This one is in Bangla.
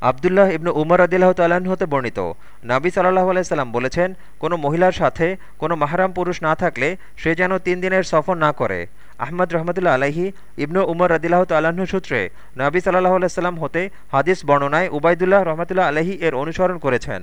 আবদুল্লাহ ইবনু উমর আদিল্লাহ তাল্লাহ্ন হতে বর্ণিত। নাবি সাল্লাহ আলাইসাল্লাম বলেছেন, কোনো মহিলার সাথে কোনো মাহারাম পুরুষ না থাকলে সে যেন তিন দিনের সফর না করে। আহমদ রহমতুল্লা আলাহি ইবনু উমর আদিল্লাহ তাল্লাহ্ন সূত্রে নাবি সাল্লাহ আলাইসাল্লাম হতে হাদিস বর্ণনায় উবায়দুল্লাহ রহমতুল্লাহ আলাহি এর অনুসরণ করেছেন।